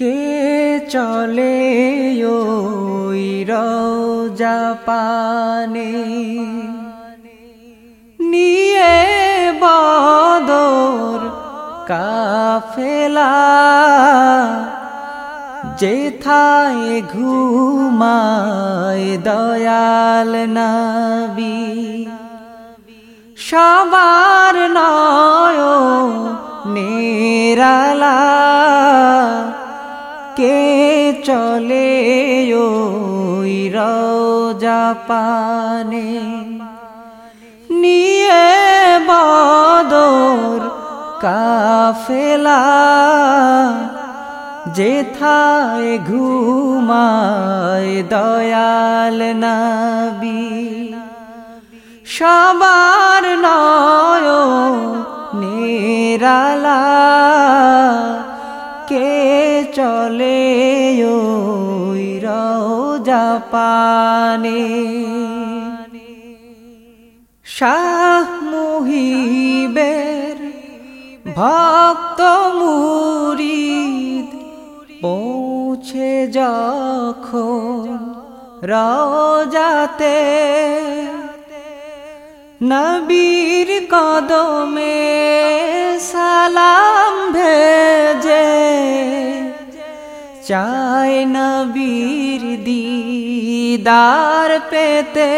কে চলে ওই জাপানে নিয়ে বদর কাফেলা যেথায় ঘুমায় দয়াল নবী। সবার নয় নেরালা কে চলে ওই জাপানে নিয়ে বদর কাফেলা যেথায় ঘুমায় দয়াল নবী। সবার নয় নিরালা চলে ওই জাপানে শাহ মুহিবের ভক্ত মুরিদ পৌঁছে যখন রজাতে নবীর কদমে সালাম চায় নবীর দিদার পেতে।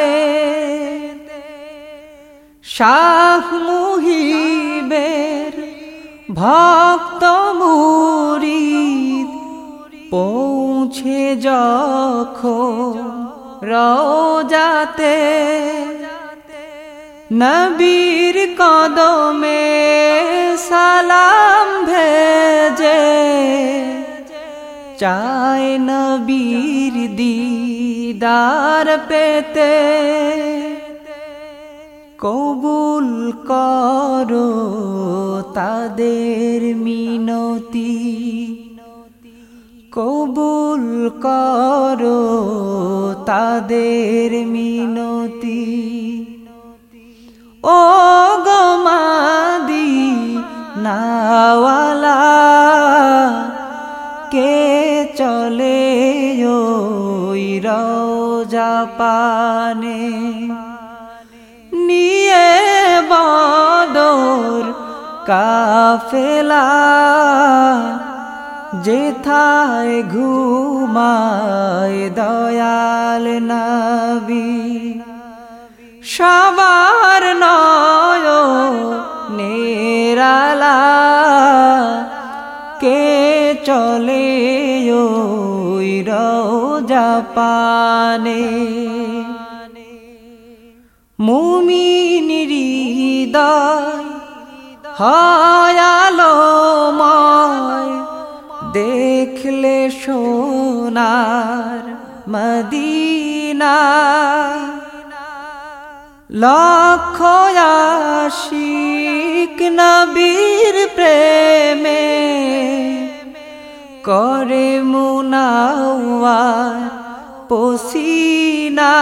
শাহ মুহিবের ভক্ত মুরিদ পৌঁছে যখন রোজাতে। নবীর কদমে চায় নবীর দিদার পেতে। কবুল করো তাদের মিনতি। কবুল করো তাদের মিনতি। ও গমাদি নাওয়ালা জাপানে নিয়ে বদর কাফেলা যেথায় ঘুমায় দয়াল নবী। সবার নয় নেরালা চলে জাপানে মুমিন হৃদয় হায়ালোময় দেখলে সোনার মদিনা। লক্ষ নবীর প্রেমে করে মুনাওয়ার পসিনা।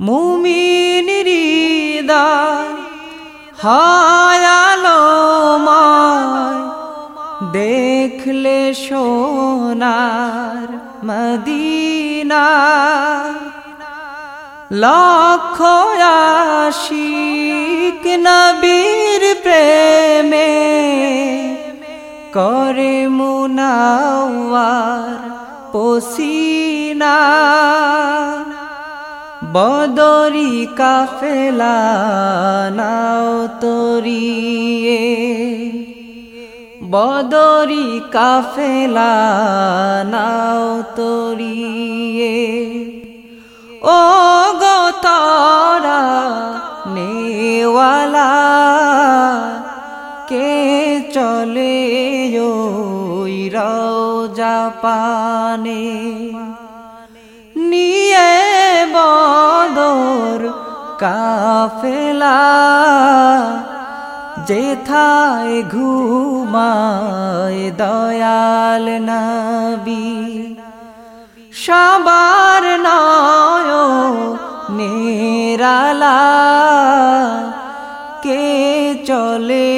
মুমিন হৃদয় হায়ালোময় দেখলে সোনার মদিনা। লক্ষ আশিক নবীর প্রেমে করে মুনাওয়ার পসিনা। বদরি কাফেলা নাও তরিয়ে। বদরি কাফেলা নাও তরিয়ে। ও গো জাপানে নিয়ে বদর কাফেলা যেথায় ঘুমায় দয়াল নবী। সবার নয় নিরালা, কে চলে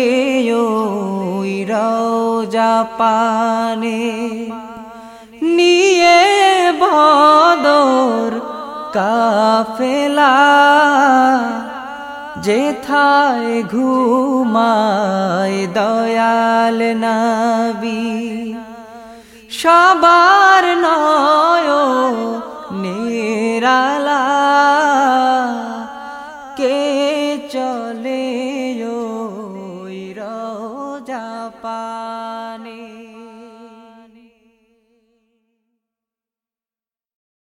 ওই রোজা পানে? নিয়ে বদর কাফেলা যেথায় ঘুমায় দয়াল নবী। সবার নয় নিরালা কে চলে রোজা পা